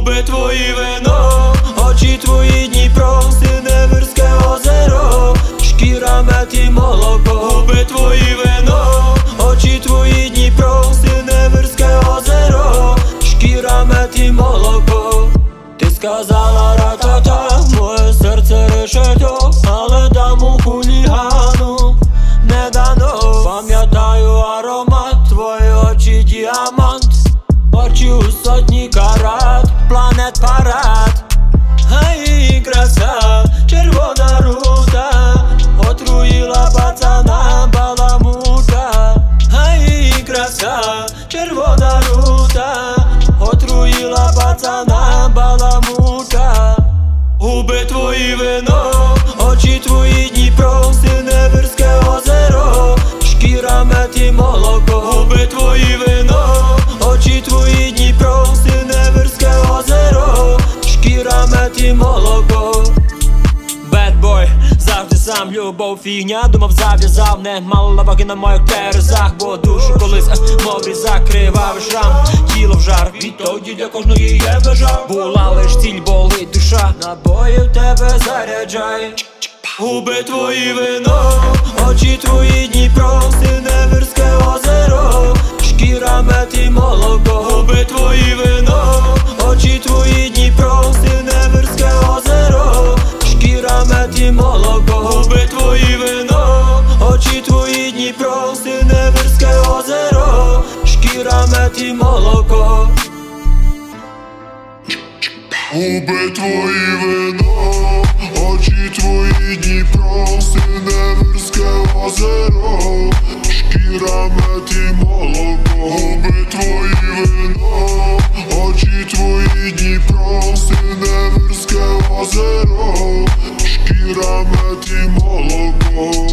Губи твої вино, очі твої Дніпро, Синеверське озеро, шкіра мед і молоко, губи твої вино, очі твої Дніпро, Синеверське озеро, шкіра мед і молоко. Ти сказала ратата, моє серце решето, але даму хулігану не дано. Пам'ятаю аромат, твої очі діамант, очі у сотні карат, планет парад. Ай, краса, червона рута, отруїла пацана баламута. Ай, краса, червона рута, отруїла пацана баламута. Губи твої вино, очі твої Дніпро, Синеверське озеро, шкіра мед і молоко, губи твої вино, очі твої Дніпро, Синеверське озеро, шкіра мед і молоко. Бедбой, завжди сам любов фігня Думав зав'язав, не мало ваги на моїх терезах Бо душу колись мов різак, кривавий шрам. Тіло в жар, відтоді для кожної є межа. Була лиш ціль, болить душа Набої в тебе заряджає Губи твої вино, очі твої Дніпро, Синеверське озеро, шкіра мед і молоко, губи твої вино, і молоко, губи твої вино, очі твої Дніпро, Синеверське озеро, шкіра мед і молоко. Губи твої вино, очі твої Дніпро, Синеверське дати молоко